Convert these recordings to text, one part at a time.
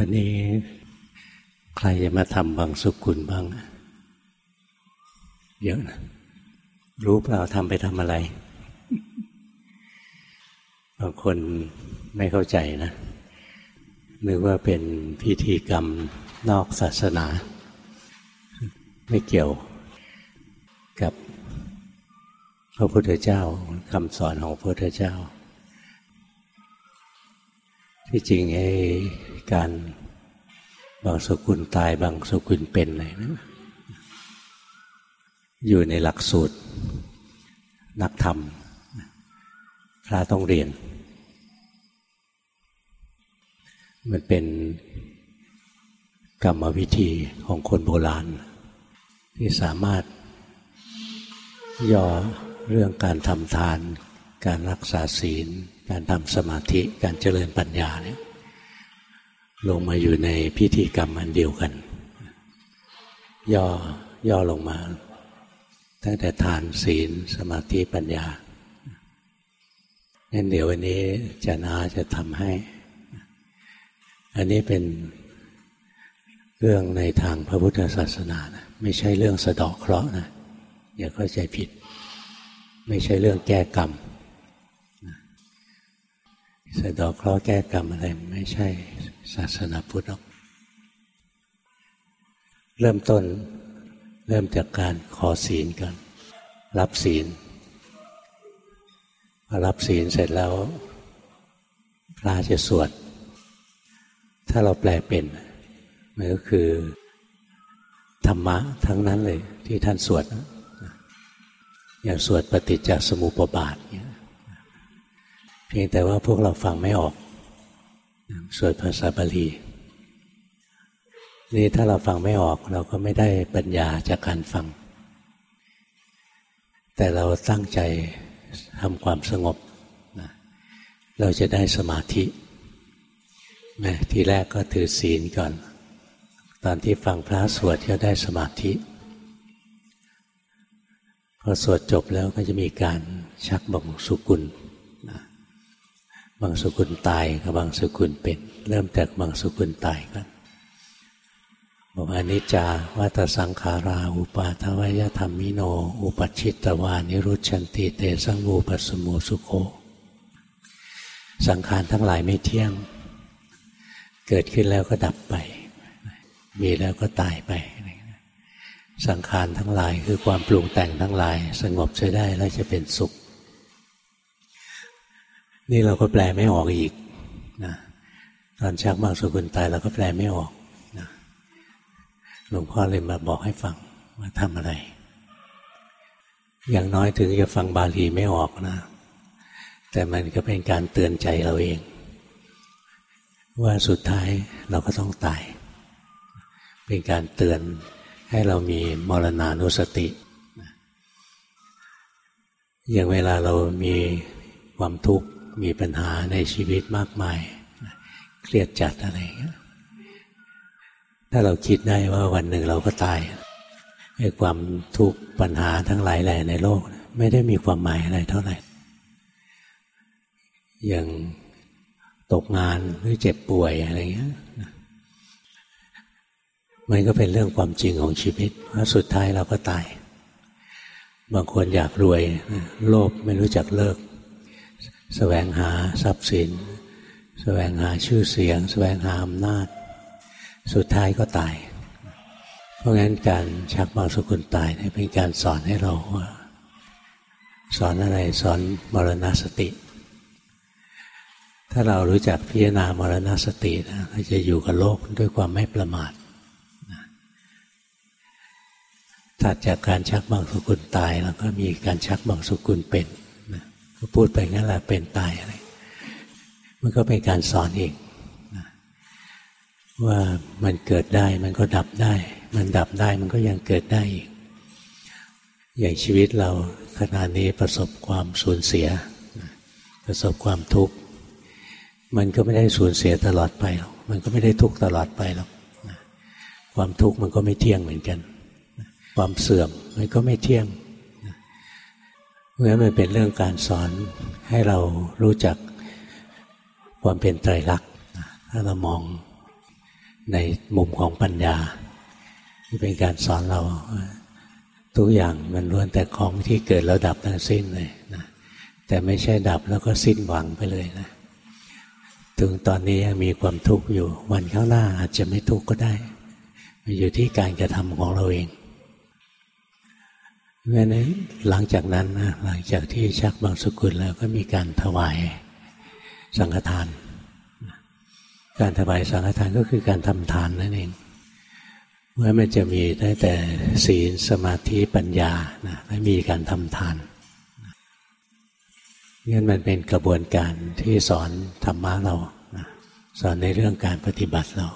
วันนี้ใครจะมาทำบางสุกุลบ้างเยอะนะรู้เปล่าทำไปทำอะไร บางคนไม่เข้าใจนะนึกว่าเป็นพิธีกรรมนอกศาสนา ไม่เกี่ยวกับพระพุทธเจ้าคำสอนของพระพุทธเจ้า ที่จริงไอ้การบางสกุลตายบางสกุลเป็นอะไรนะอยู่ในหลักสูตร นักธรรมพระต้องเรียน มันเป็นกรรมวิธีของคนโบราณ ที่สามารถย่อเรื่องการทำทาน การรักษาศีล การทำสมาธิการเจริญปัญญาเนี่ยลงมาอยู่ในพิธีกรรมอันเดียวกัน ย่อย่อลงมา ตั้งแต่ทานศีลสมาธิปัญญางั้นเดี๋ยววันนี้จะนาจะทำให้ อันนี้เป็นเรื่องในทางพระพุทธศาสนานะไม่ใช่เรื่องสะดอกเคราะห์นะอย่าเข้าใจผิด ไม่ใช่เรื่องแก้กรรม สะดอกเคราะห์แก้กรรมอะไรไม่ใช่ศาสนาพุทธหรอก เริ่มต้นเริ่มจากการขอศีลกันรับศีลพอรับศีลเสร็จแล้ว พระจะสวด ถ้าเราแปลเป็นมันก็คือ ธรรมะทั้งนั้นเลยที่ท่านสวด อย่างสวดปฏิจจสมุปบาทเเพียงแต่ว่าพวกเราฟังไม่ออกสวดภาษาบาลีนี่ถ้าเราฟังไม่ออกเราก็ไม่ได้ปัญญาจากการฟัง แต่เราตั้งใจทำความสงบนะเราจะได้สมาธิทีแรกก็ถือศีลก่อน ตอนที่ฟังพระสวดก็ได้สมาธิ พอสวดจบแล้วก็จะมีการชักบังสุกุล บางสกุลตายกับบางสกุลเป็น เริ่มจากบางสกุลตายกันบอกอนิจจาวัตสังขารา อุปาทวยธรรมิโน อุปชิตตวานิรุชันติเตสังวูปสมุสุโค สังขารทั้งหลายไม่เที่ยง เกิดขึ้นแล้วก็ดับไป มีแล้วก็ตายไป สังขารทั้งหลายคือความปรุงแต่งทั้งหลาย สงบใช้ได้แล้วจะเป็นสุข นี่เราก็แปลไม่ออกอีกนะตอนชักบางสกุลตายเราก็แปลไม่ออกนะหลวงพ่อเลยมาบอกให้ฟังว่าทำอะไร อย่างน้อยถึงจะฟังบาลีไม่ออกนะ แต่มันก็เป็นการเตือนใจเราเอง ว่าสุดท้ายเราก็ต้องตาย เป็นการเตือนให้เรามีมรณานุสติ อย่างเวลาเรามีความทุกข์ มีปัญหาในชีวิตมากมาย เครียดจัดอะไรเงี้ยถ้าเราคิดได้ว่าวันหนึ่งเราก็ตายไอ้ความทุกข์ปัญหาทั้งหลายแหล่ในโลก ไม่ได้มีความหมายอะไรเท่าไหร่ อย่างตกงานหรือเจ็บป่วยอะไรเงี้ยมันก็เป็นเรื่องความจริงของชีวิตว่าสุดท้ายเราก็ตาย บางคนอยากรวย โลภไม่รู้จักเลิก แสวงหาทรัพย์สิน แสวงหาชื่อเสียง แสวงหาอำนาจ สุดท้ายก็ตาย เพราะงั้นการชักบางสกุลตายเป็นการสอนให้เราว่า สอนอะไรสอนมรณสติ ถ้าเรารู้จักพิจารณามรณสตินะเราจะอยู่กับโลกด้วยความไม่ประมาทถัดจากการชักบางสกุลตายแล้วก็มีการชักบางสกุลเป็น ก็พูดไปงั้นแหละเป็นตายอะไร มันก็เป็นการสอนอีกว่ามันเกิดได้มันก็ดับได้ มันดับได้มันก็ยังเกิดได้อีก อย่างชีวิตเราขณะนี้ประสบความสูญเสีย ประสบความทุกข์ มันก็ไม่ได้สูญเสียตลอดไปหรอกมันก็ไม่ได้ทุกข์ตลอดไปหรอกความทุกข์มันก็ไม่เที่ยงเหมือนกัน ความเสื่อมมันก็ไม่เที่ยง เพราะฉะนั้นมันเป็นเรื่องการสอนให้เรารู้จักความเป็นไตรลักษณ์ถ้าเรามองในมุมของปัญญาที่เป็นการสอนเราทุกอย่างมันล้วนแต่ของที่เกิดแล้วดับทั้งสิ้นเลยนะแต่ไม่ใช่ดับแล้วก็สิ้นหวังไปเลยนะถึงตอนนี้ยังมีความทุกข์อยู่วันข้างหน้าอาจจะไม่ทุกข์ก็ได้ มันอยู่ที่การกระทำของเราเอง เพราะนั้นหลังจากนั้นนะหลังจากที่ชักบางสกุลแล้วก็มีการถวายสังฆทาน การถวายสังฆทานก็คือการทำทานนั่นเองเมื่อมันจะมีได้แต่ศีลสมาธิปัญญานะไม่มีการทำทานงั้นมันเป็นกระบวนการที่สอนธรรมะเรานะสอนในเรื่องการปฏิบัติเรา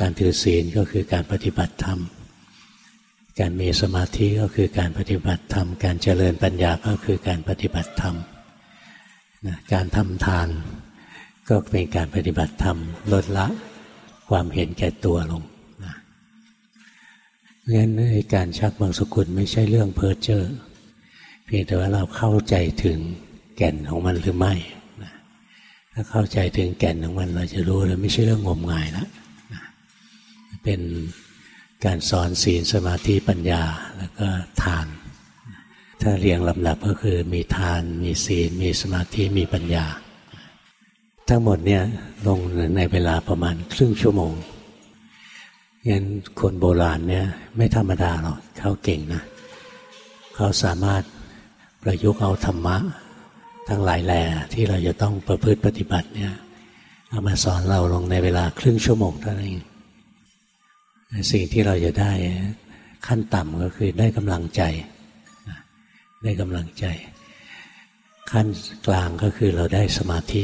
การถือศีลก็คือการปฏิบัติธรรม การมีสมาธิก็คือการปฏิบัติธรรม การเจริญปัญญาก็คือการปฏิบัติธรรมนะการทำทาน ก็เป็นการปฏิบัติธรรมลดละความเห็นแก่ตัวลงนะงั้นการชักบางสกุลไม่ใช่เรื่องเพ้อเจ้อเพียงแต่ว่าเราเข้าใจถึงแก่นของมันหรือไม่นะถ้าเข้าใจถึงแก่นของมันเราจะรู้เลยไม่ใช่เรื่องงมงายแล้วนะเป็น การสอนศีลสมาธิปัญญาแล้วก็ทาน ถ้าเรียงลำดับก็คือมีทาน มีศีล มีสมาธิมีปัญญา ทั้งหมดเนี่ยลงในเวลาประมาณครึ่งชั่วโมงงั้นคนโบราณเนี่ยไม่ธรรมดาหรอกเขาเก่งนะ เขาสามารถประยุกต์เอาธรรมะ ทั้งหลายแหล่ที่เราจะต้องประพฤติปฏิบัติเนี่ยเอามาสอนเราลงในเวลาครึ่งชั่วโมงเท่านั้นเอง สิ่งที่เราจะได้ขั้นต่ำก็คือได้กำลังใจ ได้กำลังใจ ขั้นกลางก็คือเราได้สมาธิ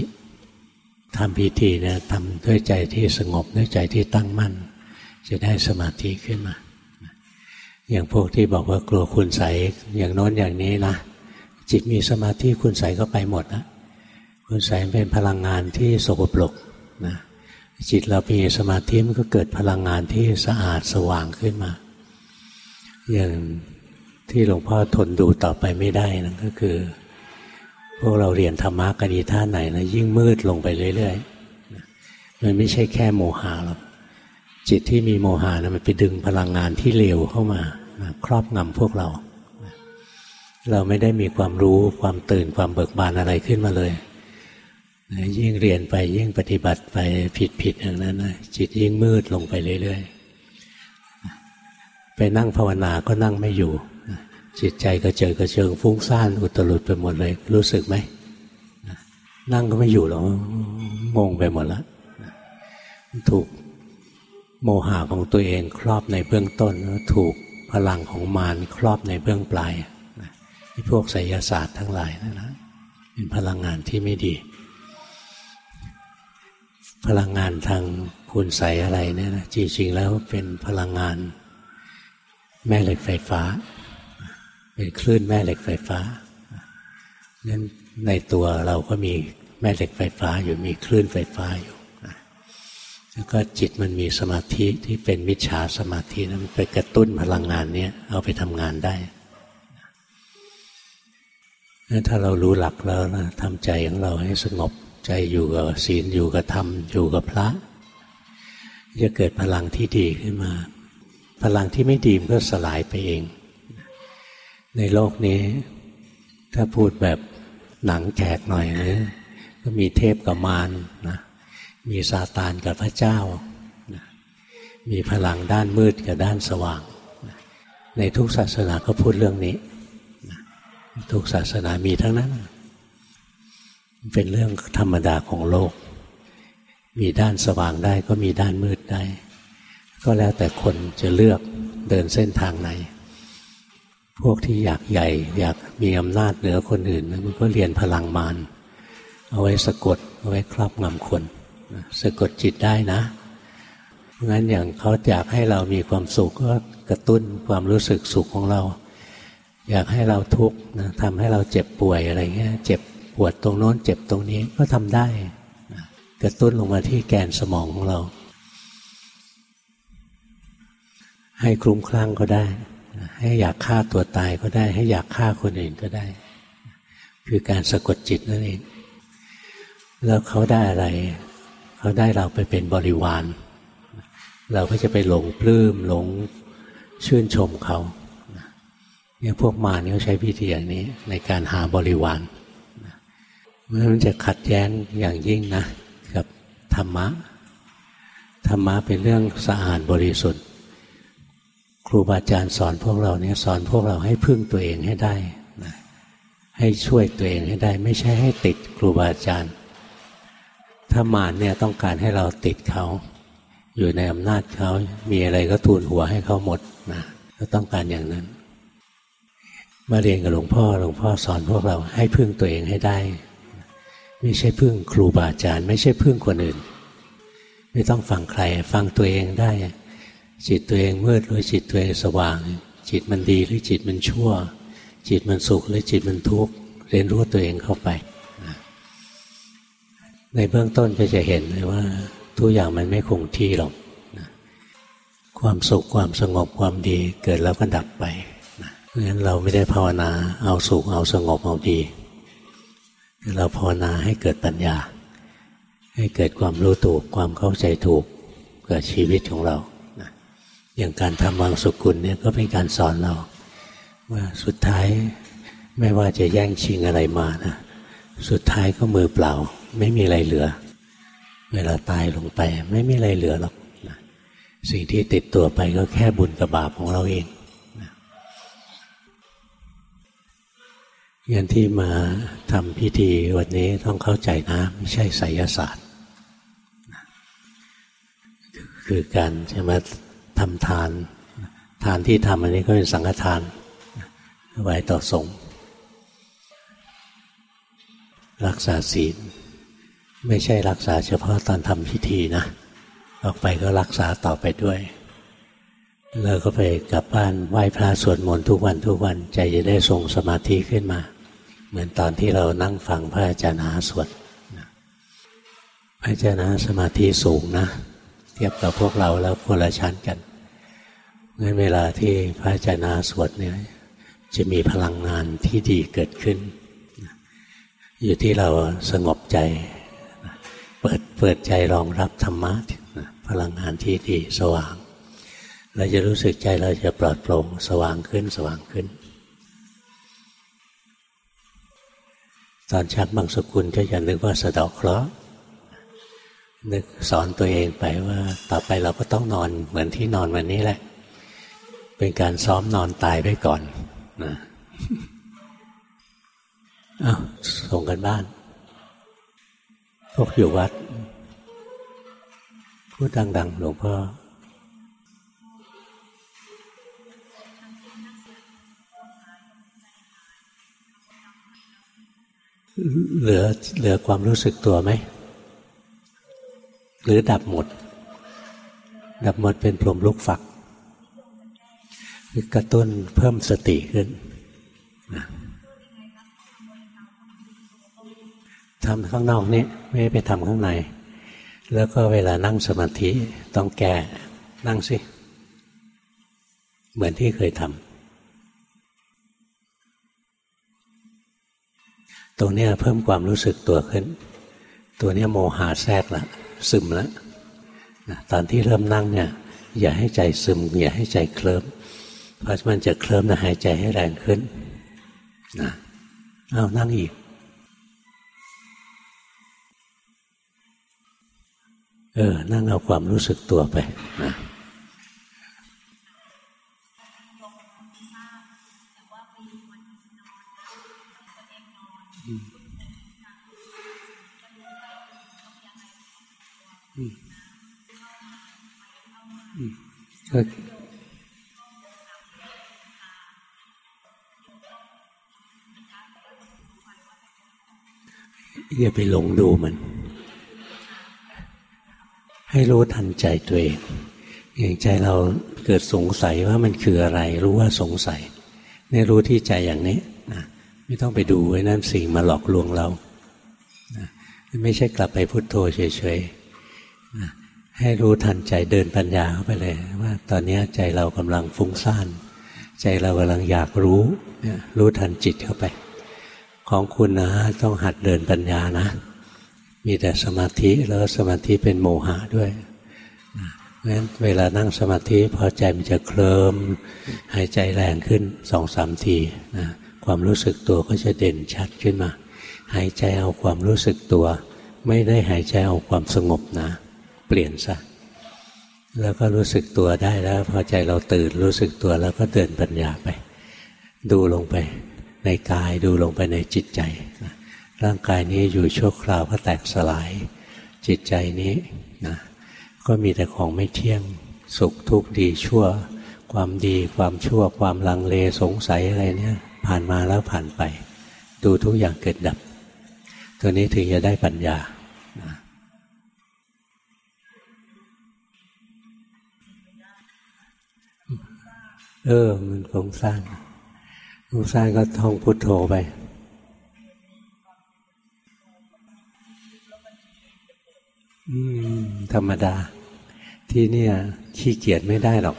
ทำพิธีเนี่ยทำด้วยใจที่สงบด้วยใจที่ตั้งมั่น จะได้สมาธิขึ้นมา อย่างพวกที่บอกว่ากลัวคุณใสอย่างโน้นอย่างนี้นะจิตมีสมาธิคุณใสก็ไปหมดนะคุณใสเป็นพลังงานที่สกปรกนะ จิตเรามีสมาธิมันก็เกิดพลังงานที่สะอาดสว่างขึ้นมา อย่างที่หลวงพ่อทนดูต่อไปไม่ได้นั่นก็คือ พวกเราเรียนธรรมะกันดีท่าไหนนะยิ่งมืดลงไปเรื่อยๆมันไม่ใช่แค่โมหะหรอกจิตที่มีโมหะนะมันไปดึงพลังงานที่เลวเข้ามานะครอบงำพวกเรา เราไม่ได้มีความรู้ความตื่นความเบิกบานอะไรขึ้นมาเลย ยิ่งเรียนไปยิ่งปฏิบัติไปผิดๆอย่างนั้นนะจิตยิ่งมืดลงไปเรื่อยๆ ไปนั่งภาวนาก็นั่งไม่อยู่ จิตใจกระเจิงกระเจิงฟุ้งซ่านอุตรุดไปหมดเลย รู้สึกไหมนั่งก็ไม่อยู่หรอกงงไปหมดแล้วถูกโมหะของตัวเองครอบในเบื้องต้นถูกพลังของมารครอบในเบื้องปลายที่พวกไสยศาสตร์ทั้งหลายนะนะเป็นพลังงานที่ไม่ดี พลังงานทางคุณใสอะไรเนี่ยนะจริงๆแล้วเป็นพลังงานแม่เหล็กไฟฟ้า เป็นคลื่นแม่เหล็กไฟฟ้านั้นในตัวเราก็มีแม่เหล็กไฟฟ้าอยู่มีคลื่นไฟฟ้าอยู่แล้วก็จิตมันมีสมาธิที่เป็นมิจฉาสมาธินะมันไปกระตุ้นพลังงานนี้เอาไปทำงานได้ถ้าเรารู้หลักแล้วนะทำใจของเราให้สงบ ใจอยู่กับศีลอยู่กับธรรม อยู่กับพระ จะเกิดพลังที่ดีขึ้นมา พลังที่ไม่ดีมันก็สลายไปเอง ในโลกนี้ ถ้าพูดแบบหนังแขกหน่อยนะก็มีเทพกับมารนะมีซาตานกับพระเจ้านะมีพลังด้านมืดกับด้านสว่างนะในทุกศาสนาก็พูดเรื่องนี้ทุกศาสนามีทั้งนั้น เป็นเรื่องธรรมดาของโลก มีด้านสว่างได้ก็มีด้านมืดได้ ก็แล้วแต่คนจะเลือกเดินเส้นทางไหน พวกที่อยากใหญ่ อยากมีอำนาจเหนือคนอื่นมันก็เรียนพลังมารเอาไว้สะกดเอาไว้ครอบงำคนสะกดจิตได้นะงั้นอย่างเขาอยากให้เรามีความสุขก็กระตุ้นความรู้สึกสุขของเรา อยากให้เราทุกข์นะทำให้เราเจ็บป่วยอะไรเงี้ย เจ็บ ปวดตรงโน้นเจ็บตรงนี้ก็ทำได้ กระตุ้นลงมาที่แกนสมองของเรา ให้คลุ้มคลั่งก็ได้ ให้อยากฆ่าตัวตายก็ได้ ให้อยากฆ่าคนอื่นก็ได้ คือการสะกดจิตนั่นเอง แล้วเขาได้อะไร เขาได้เราไปเป็นบริวาร เราก็จะไปหลงปลื้มหลงชื่นชมเขาเนี่ยพวกมารเขาใช้พิธีอย่างนี้ในการหาบริวาร มันจะขัดแย้งอย่างยิ่งนะ กับธรรมะ ธรรมะเป็นเรื่องสะอาดบริสุทธิ์ ครูบาอาจารย์สอนพวกเราเนี่ยสอนพวกเราให้พึ่งตัวเองให้ได้นะให้ช่วยตัวเองให้ได้ ไม่ใช่ให้ติดครูบาอาจารย์ถ้ามารเนี่ยต้องการให้เราติดเขา อยู่ในอำนาจเขา มีอะไรก็ทูลหัวให้เขาหมดนะก็ต้องการอย่างนั้น มาเรียนกับหลวงพ่อหลวงพ่อสอนพวกเราให้พึ่งตัวเองให้ได้ ไม่ใช่พึ่งครูบาอาจารย์ ไม่ใช่พึ่งคนอื่น ไม่ต้องฟังใคร ฟังตัวเองได้ จิตตัวเองมืดหรือจิตตัวเองสว่าง จิตมันดีหรือจิตมันชั่ว จิตมันสุขหรือจิตมันทุกข์เรียนรู้ตัวเองเข้าไป ในเบื้องต้นก็จะเห็นเลยว่า ทุกอย่างมันไม่คงที่หรอกความสุขความสงบความดีเกิดแล้วก็ดับไปเพราะฉะนั้นเราไม่ได้ภาวนาเอาสุขเอาสงบเอาดี เราภาวนาให้เกิดปัญญา ให้เกิดความรู้ถูกความเข้าใจถูกกับชีวิตของเราอย่างการทำวังสุกุลเนี่ยก็เป็นการสอนเรา ว่าสุดท้ายไม่ว่าจะแย่งชิงอะไรมานะสุดท้ายก็มือเปล่า ไม่มีอะไรเหลือ เวลาตายลงไป ไม่มีอะไรเหลือหรอกสิ่งที่ติดตัวไปก็แค่บุญกับบาปของเราเอง งั้นที่มาทำพิธีวันนี้ต้องเข้าใจนะ ไม่ใช่ไสยศาสตร์ คือการจะมาทำทาน ทานที่ทำอันนี้ก็เป็นสังฆทานไว้ต่อสงฆ์รักษาศีล ไม่ใช่รักษาเฉพาะตอนทำพิธีนะ ออกไปก็รักษาต่อไปด้วยแล้วก็ไปกลับบ้านไหว้พระสวดมนต์ทุกวันทุกวันใจจะได้ทรงสมาธิขึ้นมา เหมือนตอนที่เรานั่งฟังพระอาจารย์หาสวดพระอาจารย์หาสมาธิสูงนะ เทียบกับพวกเราแล้วคนละชั้นกันงั้นเวลาที่พระอาจารย์หาสวดเนี่ยจะมีพลังงานที่ดีเกิดขึ้น อยู่ที่เราสงบใจ เปิดเปิดใจรองรับธรรมะพลังงานที่ดีสว่าง เราจะรู้สึกใจเราจะปลอดโปร่งสว่างขึ้นสว่างขึ้น ตอนชักบางสกุลก็อย่านึกว่าสะดอกเคราะห์นึกสอนตัวเองไปว่าต่อไปเราก็ต้องนอนเหมือนที่นอนวันนี้แหละ เป็นการซ้อมนอนตายไปก่อนนะอ้าวส่งกันบ้าน พวกอยู่วัด พูดดัง ๆ หลวงพ่อ เหลือเหลือความรู้สึกตัวไหม หรือดับหมด ดับหมดเป็นพรมลุกฝัก กระตุ้นเพิ่มสติขึ้นทำข้างนอกนี้ไม่ไปทำข้างใน แล้วก็เวลานั่งสมาธิต้องแก้นั่งสิ เหมือนที่เคยทำ ตรงนี้เพิ่มความรู้สึกตัวขึ้น ตัวนี้โมหะแทรกละซึมล้วตอนที่เริ่มนั่งเนี่ย อย่าให้ใจซึม อย่าให้ใจเคลิ้มเพราะมันจะเคลิ้มนะหายใจให้แรงขึ้นนะเอานั่งอีก เออ นั่งเอาความรู้สึกตัวไปนะ ก็อย่าไปหลงดูมัน ให้รู้ทันใจตัวเองอย่างใจเราเกิดสงสัยว่ามันคืออะไร รู้ว่าสงสัยนี่รู้ที่ใจอย่างนี้นะไม่ต้องไปดูไว้นั่นสิ่งมาหลอกลวงเรานะไม่ใช่กลับไปพุโทโธเฉยๆ ให้รู้ทันใจเดินปัญญาเข้าไปเลย ว่าตอนนี้ใจเรากำลังฟุ้งซ่าน ใจเรากำลังอยากรู้รู้ทันจิตเข้าไป ของคุณนะต้องหัดเดินปัญญานะ มีแต่สมาธิแล้วสมาธิเป็นโมหะด้วยเพราะฉะนั้นเวลานั่งสมาธิพอใจมันจะเคลิมหายใจแรงขึ้นสองสามทีนะความรู้สึกตัวก็จะเด่นชัดขึ้นมา หายใจเอาความรู้สึกตัว ไม่ได้หายใจเอาความสงบนะ เปลี่ยนซะแล้วก็รู้สึกตัวได้แล้ว พอใจเราตื่นรู้สึกตัวแล้วก็เดินปัญญาไป ดูลงไปในกายดูลงไปในจิตใจ ร่างกายนี้อยู่ชั่วคราวก็แตกสลาย จิตใจนี้นะก็มีแต่ของไม่เที่ยงสุขทุกข์ดีชั่ว ความดีความชั่ว ความลังเลสงสัยอะไรเนี่ย ผ่านมาแล้วผ่านไป ดูทุกอย่างเกิดดับ ตัวนี้ถึงจะได้ปัญญา เออ มันฟุ้งซ่านฟุ้งซ่านก็ท่องพุทโธไปอืมธรรมดา ที่เนี่ยขี้เกียจไม่ได้หรอก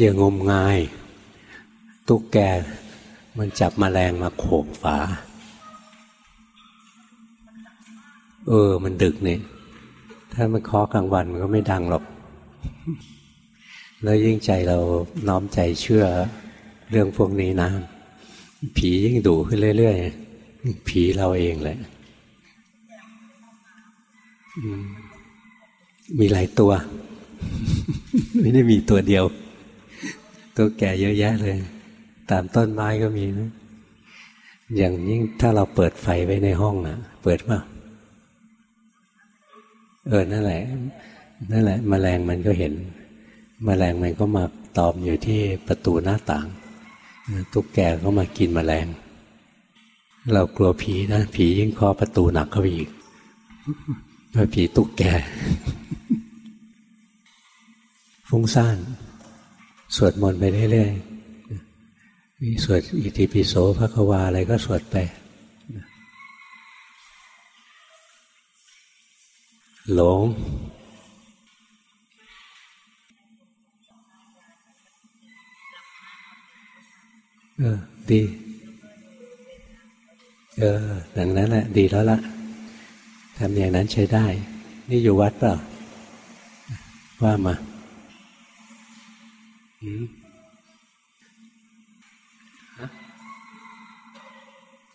อย่างมงาย ตุ๊กแกมันจับมแมลงมาโขกฝา เออ มันดึกเนี่ย ถ้ามันเคาะกลางวันมันก็ไม่ดังหรอก แล้วยิ่งใจเราน้อมใจเชื่อเรื่องพวกนี้นะ ผียิ่งดุขึ้นเรื่อยๆ ผีเราเองแหละมีหลายตัว ไม่ได้มีตัวเดียว ตัวแก่เยอะแยะเลย ตามต้นไม้ก็มีนะอย่างยิ่งถ้าเราเปิดไฟไว้ในห้องอะเปิดป่ะเออนั่นแหละนั่นแหละมแมลงมันก็เห็นมแมลงมันก็มาตอมอยู่ที่ประตูหน้าต่าง ตุ๊กแกก็มากินมแมลง เรากลัวผีนะ ผียิ่งเคาะประตูหนักเข้าไปอีกเพราะผีตุ๊กแกฟุ้งซ่าน สวดมนต์ไปเรื่อยๆมีสวดอิติปิโสพระควาอะไรก็สวดไปหลง เออ ดี เออดังนั้นแหละ ดีแล้วละทำอย่างนั้นใช้ได้ นี่อยู่วัดเปล่า ว่ามา ภ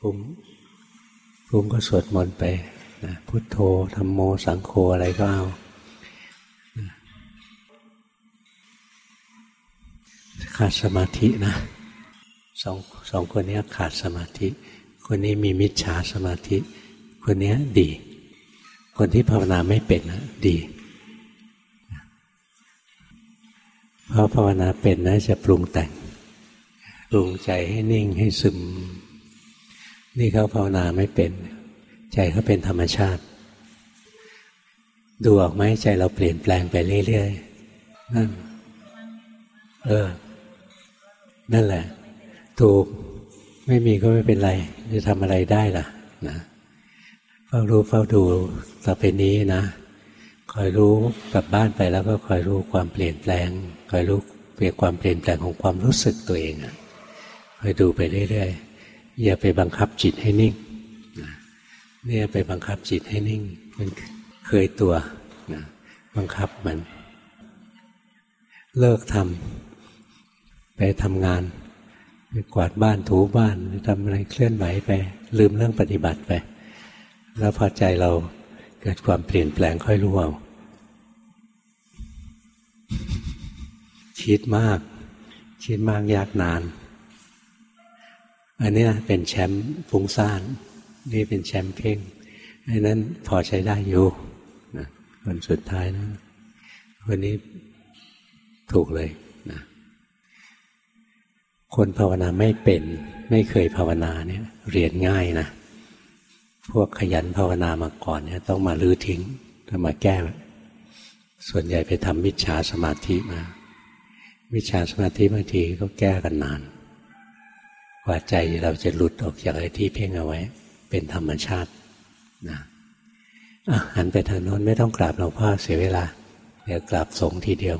ูมิภูมิก็สวดมนต์ไปนะพุทโธธรรมโมสังโฆอะไรก็เอาขาดสมาธินะสองสองคนนี้ขาดสมาธิ คนนี้มีมิจฉาสมาธิ คนนี้ดี คนที่ภาวนาไม่เป็นนะดี เพราะภาวนาเป็นนะจะปรุงแต่งปรุงใจให้นิ่งให้ซึม นี่เขาภาวนาไม่เป็น ใจเขาเป็นธรรมชาติ ดูออกไหมใจเราเปลี่ยนแปลงไปเรื่อยๆนั่นเออ นั่นแหละ ถูกไม่มีก็ไม่เป็นไร จะทำอะไรได้ล่ะ นะเฝ้ารู้เฝ้าดูต่อไปนี้นะคอยรู้กลับบ้านไปแล้วก็คอยรู้ความเปลี่ยนแปลง คอยรู้เปลี่ยนความเปลี่ยนแปลงของความรู้สึกตัวเองอะคอยดูไปเรื่อยๆอย่าไปบังคับจิตให้นิ่งเนี่ยไปบังคับจิตให้นิ่ง มันเคยตัวนะบังคับมัน เลิกทำไปทำงานไปกวาดบ้านถูบ้านทำอะไรเคลื่อนไหวไป ลืมเรื่องปฏิบัติไป แล้วพอใจเราเกิดความเปลี่ยนแปลงค่อยรู้เอา คิดมาก คิดมากยากนาน อันนี้เป็นแชมป์ฟุ้งซ่าน นี่เป็นแชมป์เพ่งอันนั้นพอใช้ได้อยู่นะคนสุดท้ายนะวันนี้ถูกเลยนะคนภาวนาไม่เป็น ไม่เคยภาวนาเนี่ยเรียนง่ายนะ พวกขยันภาวนามาก่อนเนี่ยต้องมาลื้อทิ้งต้องมาแก้ ส่วนใหญ่ไปทำมิจฉาสมาธิมา วิชาสมาธิบางทีก็แก้กันนาน กว่าใจเราจะหลุดออกจากไอ้ที่เพ่งเอาไว้ เป็นธรรมชาตินะหันไปทางโน้นไม่ต้องกราบหลวงพ่อเสียเวลา เดี๋ยวกราบสงทีเดียว